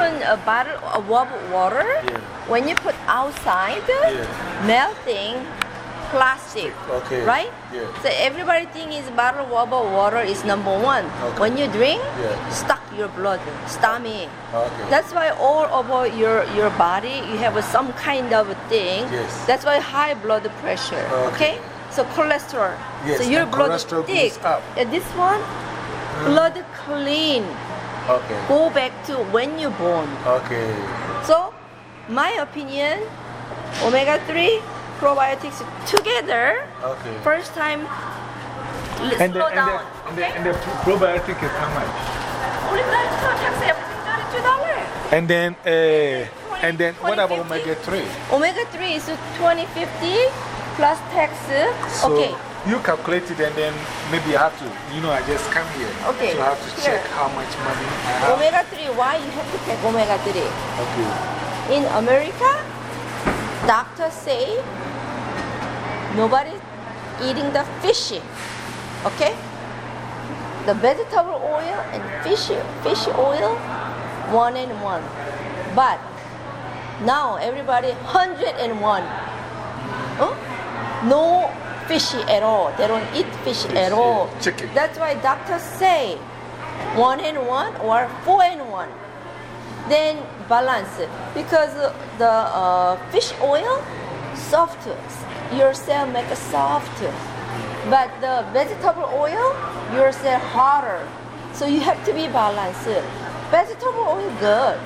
even a bottle of water, Yeah. when you put outside, Yeah. melting plastic, Okay. right? Yeah. So everybody think is bottle of water is number one. Okay. When you drink, Yeah. stuck your blood, stomach. Okay. That's why all over your your body you have some kind of thing. Yes. That's why high blood pressure. Okay. So cholesterol. Yes, So your blood cholesterol thick. up. And this one, blood clean. Okay. Go back to when you born. Okay. So, my opinion, omega three probiotics together. Okay. First time. l- And the, slow and, the, down. and, the, and the probiotic is how much? Only tax everything thirty-two dollars. And then, uh, and then what about omega 3? Omega 3 is 2050 plus tax. So okay. You calculate it and then maybe I have to, you know, I just come here. Okay, So I have to check how much money I have. Omega 3, why you have to take omega 3? Okay. In America, doctors say nobody eating the fish. Okay? The vegetable oil and fish, fish oil, one and one. But now everybody 101. Huh? No fish at all. They don't eat fish, Fish, at all. yeah. Chicken. That's why doctors say one and one or four and one. Then balance it because the uh, fish oil soft, your cell make it soft. But the vegetable oil, your cell harder. So you have to be balanced. Vegetable oil good,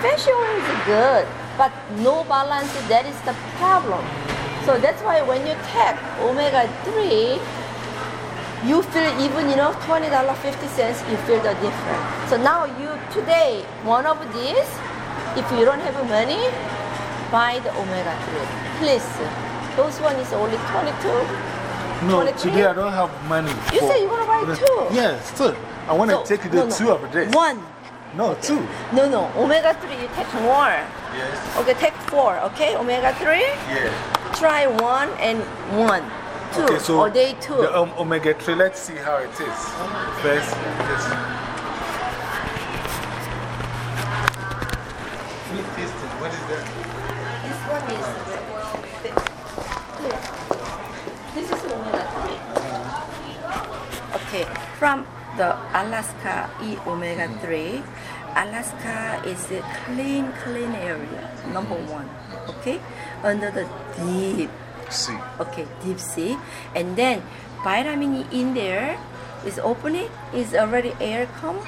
fish oil is good, but no balance. That is the problem. So that's why when you take omega three, you feel even you know twenty dollar fifty cents you feel the difference so now you today one of these if you don't have money buy the omega 3 please those one is only 22 No, 23? today I don't have money. You for- say you wanna buy two. Yes, two. I want to So, take the no, no. two of this. one No, two. no no omega 3 you take more Yes. okay take four okay omega 3 Yeah. Try one and one two Okay, so or day two the um, omega 3, let's see how it is. First, this. What is that? This one is this is omega three. Okay, from the Alaska E omega three. Alaska is a clean, clean area. Number one. Okay, under the deep. sea. Okay, deep sea, and then vitamin E in there is opening. Is already air come.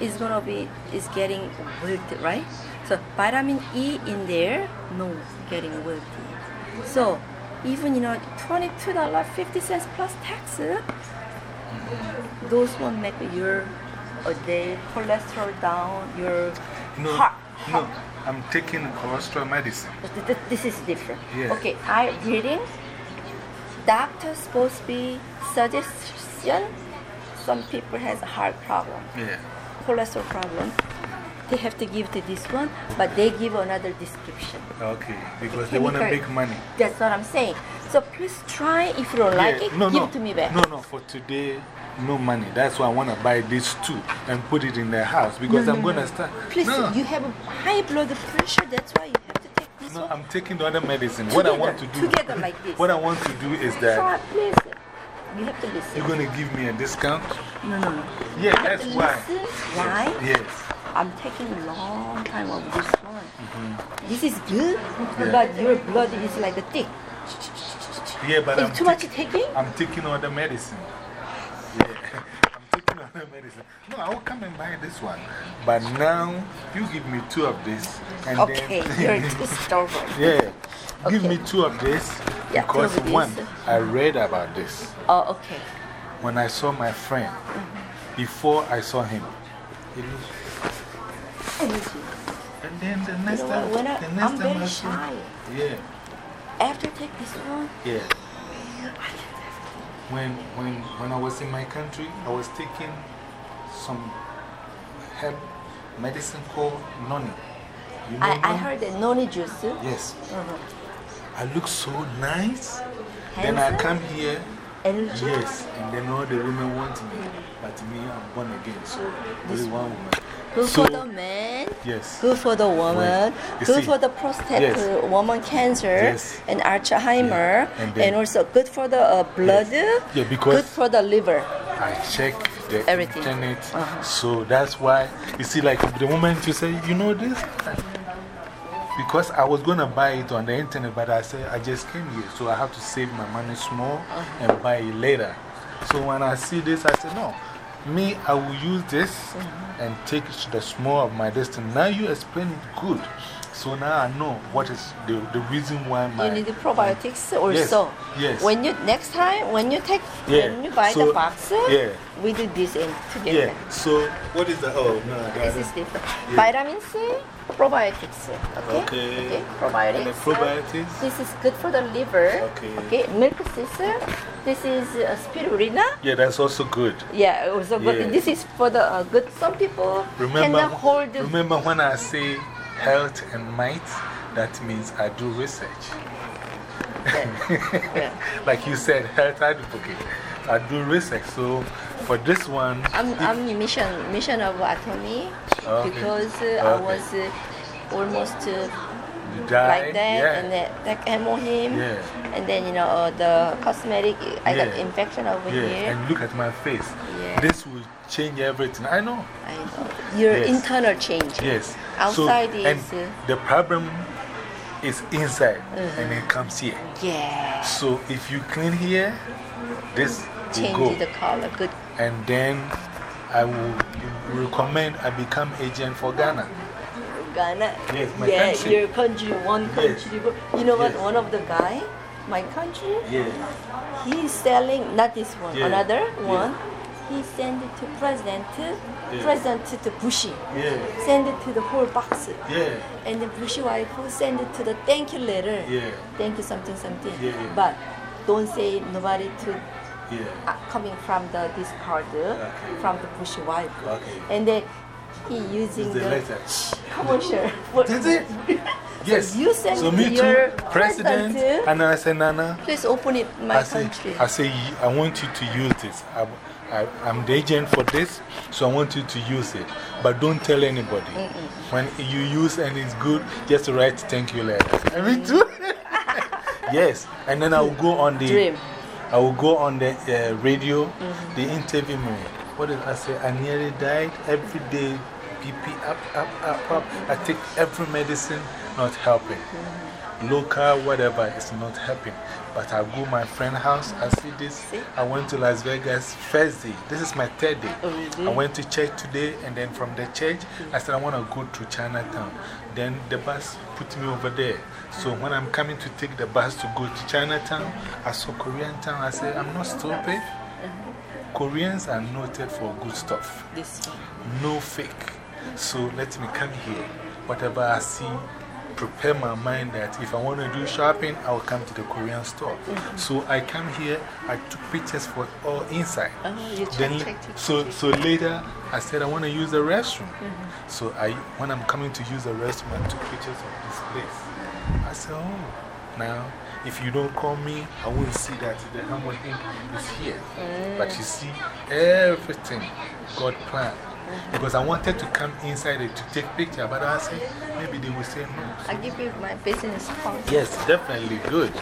Is gonna be is getting wilted, right? So vitamin E in there, no getting wilted. So even you know twenty two dollar fifty cents plus tax, those one make your uh, a day cholesterol down, your No, heart. no. I'm taking cholesterol medicine. Th- th- This is different. Okay, I reading. Doctor supposed to be suggestion. Some people has a heart problem, Yeah. cholesterol problem. They have to give to this one, but they give another description. Okay, because they want to make money. That's what I'm saying. So please try. If you don't like it, no, give no. it to me back. No, no, for today, no money. That's why I want to buy these two and put it in the house because No, I'm going to start. Please, you have a high blood pressure. That's why you have to take this no, one. I'm taking the other medicine. what I want to do, together like this. what I want to do is that please. You have to listen. you're going to give me a discount. No, no, no. Yeah, that's why. Why? Yes. I'm taking a long time of this one. Mm-hmm. This is good, but your blood is like a thick. Yeah, but I'm, Is too much taking-? I'm taking other medicine. Yeah, I'm taking other medicine. No, I will come and buy this one. But now, you give me two of this. And Okay, then, you're too stubborn. Yeah. Give me two of this Yeah, because of this. one, I read about this Oh, okay. when I saw my friend. Mm-hmm. Before I saw him, he looked. Energy. And then the next You know time, when I, the next I'm time I very shy. Yeah, After I take this one, yeah. When, when, when I was in my country, I was taking some herb medicine called noni. You know I, I heard the noni juice. Yes. Mhm. I look so nice. Then I come here energy. Yes, and then all the women want me. But me, I'm born again, so only one woman. Good so, for the man. Yes. Good for the woman. Good see, for the prostate yes. woman cancer Yes. and Alzheimer. Yeah, and And, also good for the uh, blood. Yeah, because- Good for the liver. I check the Everything. internet. Uh-huh. So that's why, you see, like the moment you say, you know this? Because I was going to buy it on the internet, but I said, I just came here, so I have to save my money small Uh-huh. and buy it later. So when I see this, I said, no, me, I will use this Mm-hmm. and take the small of my destiny. Now you explain it good. So now I know what is the, the reason why my. You need the probiotics also. Yes, yes. When you, next time, when you take, Yeah, when you buy so- the box, yeah. we do this in together. Yeah, so what is the. Oh, no, This that is different. Vitamin C, probiotics. Okay. Okay. Probiotics. And the probiotics? This is good for the liver. Okay. Okay. Milk thistle. This is uh, spirulina. Yeah, that's also good. Yeah, also good. Yeah. This is for the uh, good. Some people Remember, cannot hold. remember when I say health and might, that means I do research. Yeah. like you said, health advocate. I do research. So for this one, I'm, I'm mission mission of atomy Okay. because uh, I Okay. was uh, almost uh, you like that yeah. and then like hemohim Yeah. and then you know uh, the cosmetic I got infection over yeah. here. And look at my face. Yeah. This will change everything. I know. I know. Your Yes. internal change. Yes. Outside so, is. And uh, the problem is inside Uh-huh. and it comes here. yeah. So if you clean here, this Change the color. Good. and then I will recommend I become agent for Ghana. Ghana. Yes, my yeah, country. your country, one Yes. country. You know what? Yes. One of the guy, my country, Yeah. he's selling, not this one, Yeah. another one. He send it to president, president to Bushy. Yeah. Send it to the whole box. Yeah. And the Bushy wife will send it to the thank you letter. Yeah. Thank you something something. Yeah. But don't say nobody to Yeah. uh, coming from the this card uh, from the Bushy wife. Okay. And then he using The letter. commercial. That's it. Yes. you send so me your too, president. And I said, Nana, Please open it my I say, country. I say, I want you to use this. I, I, I'm the agent for this, so I want you to use it. But don't tell anybody. When you use and it's good, just write thank you letter. Me too. yes. And then I will go on the. Dream. I will go on the uh, radio, they interview me. What did I say? I nearly died every day. BP up, up, up, up. I take every medicine, not helping. Local, whatever, is not helping. But I go my friend's house, I see this. See? I went to Las Vegas first day. This is my third day. Oh. I went to church today, and then from the church, mm-hmm. I said, I want to go to Chinatown. Then the bus put me over there. So when I'm coming to take the bus to go to Chinatown, I saw Korean town. I said, I'm not stupid. Koreans are noted for good stuff, this one. no fake. So let me come here. Whatever I see, prepare my mind that if I want to do shopping, I will come to the Korean store. Mm-hmm. So I come here, I took pictures for all inside. Oh, Then, so, so later, I said, I want to use the restroom. Mm-hmm. So I, when I'm coming to use the restroom, I took pictures of this place. I said, oh, now, if you don't call me, I won't see that the Hammer ink is here. But you see, everything God planned. Because I wanted to come inside it to take picture, but I said, maybe they will say no. I give you my business card. Yes, definitely good.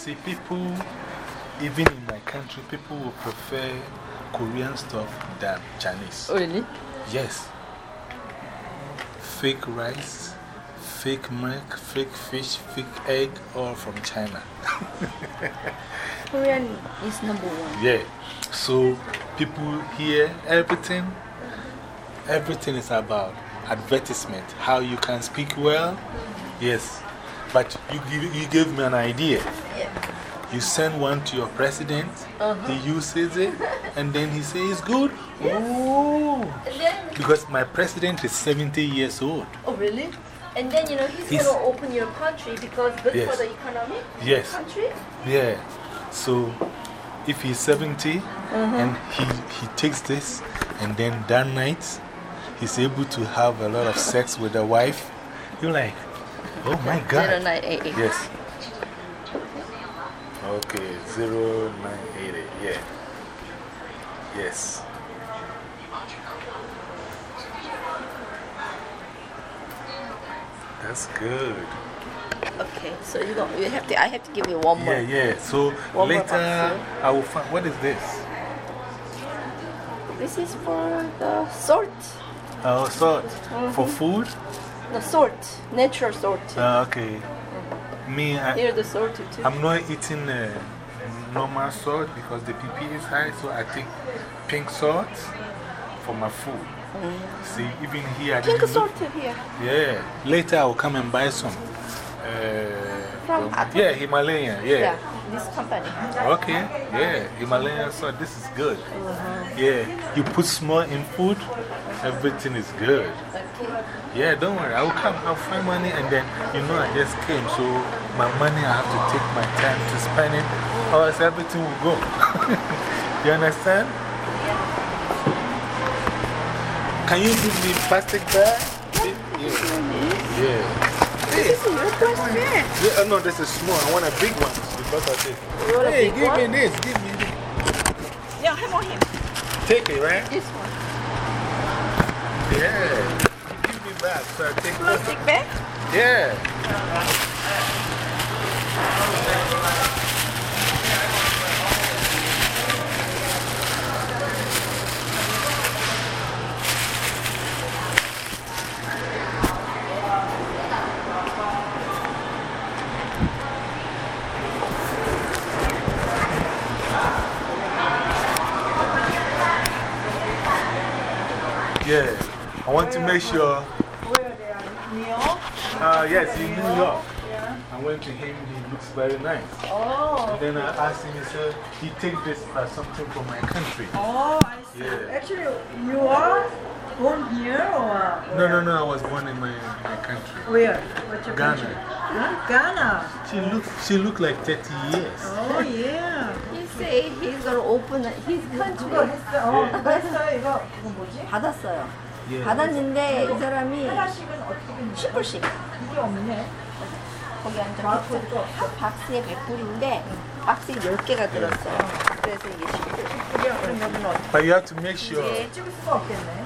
See, people, even in my country, people will prefer Korean stuff than Chinese. Oh, really? Yes. Fake rice, fake milk, fake fish, fake egg, all from China. Korean is number one. Yeah. So people hear everything. Everything is about advertisement, how you can speak well. Yes. But you, give, you gave me an idea. Yeah. You send one to your president, uh-huh. he uses it, and then he says it's good. Oh. And then, Because my president is 70 years old. oh, really? And then, you know, he's, He's- going to open your country because good Yes. for the economy. Yes. Country. Yeah. So if he's 70 uh-huh. and he, he takes this, and then that night he's able to have a lot of sex with the wife, you're like, oh my God. 0988. Yes. Okay, 0988. Yeah. Yes. That's good. Okay, so you, don't, you have to, I have to give you one more. Yeah, yeah. So One later I will find. What is this? This is for the salt. Oh, salt. Mm-hmm. For food? The salt, natural salt. Uh, okay. Me, I, Here the salt too. I'm not eating uh, normal salt because the PP is high, so I take pink salt for my food. See, even here, I. Pink salt here. Yeah. Later, I will come and buy some. Uh, From um, yeah, Himalayan. Yeah. Yeah, this company. Okay. Yeah, Himalayan salt. This is good. Uh-huh. Yeah. You put small in food, everything is good. Yeah, don't worry. I will come. I'll find money and then, you know, I just came. So, my money, I have to take my time to spend it, or else everything will go. you understand? Can you give me plastic bag? Yeah. Yeah. Hey, This is your question. yeah, uh, no, this is small. I want a big one because of this. Hey, give me this. Give me this. Yeah, have on him. Take it, right? This one. Yeah. You give me back, so I take this. Plastic bag? Yeah. Yeah. I want to make sure. Where they are? New York? Uh, yes, in New York. I went to him, he looks very nice. Oh, And then I asked him, he said, he take this as something from my country. oh, I see. Yeah. Actually, you are born here or? No, no, no, I was born in my, my country. Where? What's your country? Ghana. Huh? Ghana. She looked, she looked like 30 years. Oh, yeah. He say he's gonna open his 그거 country. 했어. 어, 그거 했어요. 이거, 이거 뭐지? 받았어요. 받았는데 이 사람이 하나씩은 어떻게 했냐? 10불씩 이게 없네. 거기 앉아. 한 박스에 100불인데 박스에 10개가 들었어요. 그래서 이게 10불. 이게 그럼 여기는 어떻게? But you have to make sure. 이제 찍을 수가 없겠네.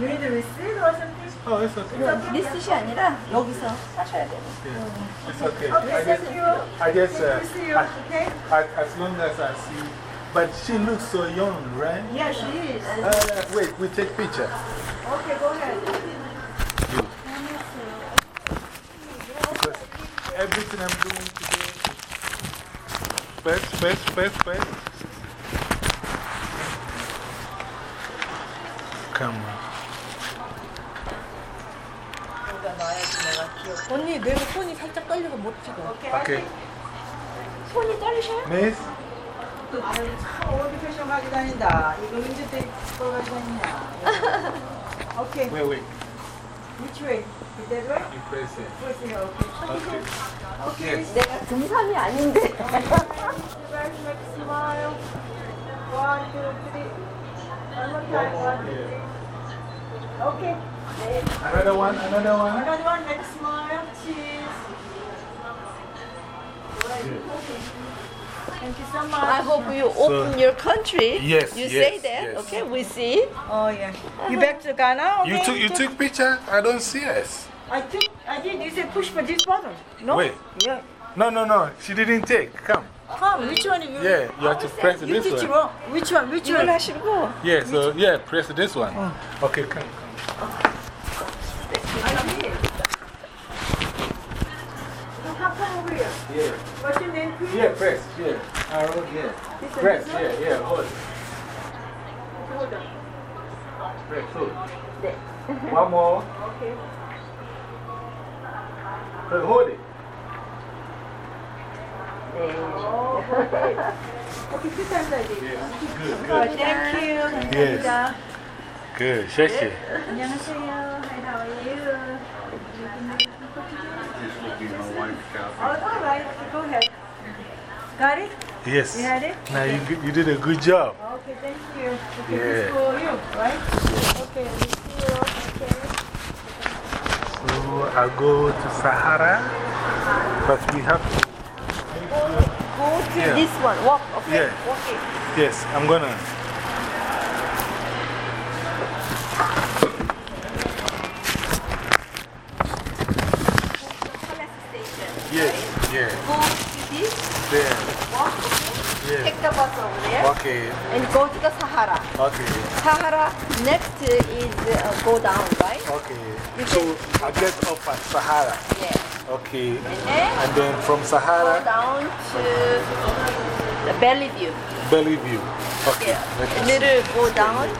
You need a receipt or something? Oh, it's okay. 리스트이 아니라 여기서 사셔야 돼요. It's okay. I just. I just, uh, to? I- as long as I see. But she looks so young, right? Yeah, she is. Uh, wait, we take picture. Okay, go ahead. Everything I'm doing today, first, first, first, first. Come on. 언니, 내가 손이 살짝 떨려서 못 찍어. Okay. 손이 떨리셔요? Miss? 아유, 참 어디 패션 가게 다닌다. 이거 언제 때 다니냐. 오케이. Wait, wait. Which way? Is that way? You press it. Press it, okay. Okay. Yes. 내가 등산이 아닌데. Very much smile. One, two, three. One more time. One, two, three. Okay. Another one, another one. Another one, make a smile. Cheese. Thank you so much. I hope you open so, your country. Yes. You yes, say that. Yes. Okay, we see. Oh, yeah. You back to Ghana? Okay, you, took, you took, picture? I don't see us. I took, I did. You said push for this button. No? Wait. Yeah. No, no, no. She didn't take. Come. Come, which one? You, yeah, you have to press you this one. Wrong. Which one? Which one I should go? Yeah, so yeah, press this one. Oh. Okay, come. come. How come over here? Yeah. What's your name, please? Yeah, press. Yeah. Arrow, yeah. This Press, yeah, yeah. Hold it. Hold on. Press, hold. One more. Okay. Press, hold it. Oh, okay. Okay, two times I did. Yeah. Good, Oh, good. thank you. Yes. 감사합니다. Good. Sheshe. 안녕하세요. Hi, how are you? Oh, all right. Go ahead. Got it? Yes. You had it? Now you, g- you did a good job. Okay, thank you. Okay, Yeah. this is for you, right? Okay, we see you. Okay. So I go to Sahara, but we have to. Go to Yeah. this one. Walk. Okay. Yeah. Walk it. Yes, I'm gonna. Okay, And go to the Sahara. okay, Sahara. Next is uh, go down, right? okay. So I get up at Sahara. Yeah. Okay. And then And then from go Sahara, down to the View. Bellevue. Okay. Yeah. me A little go down.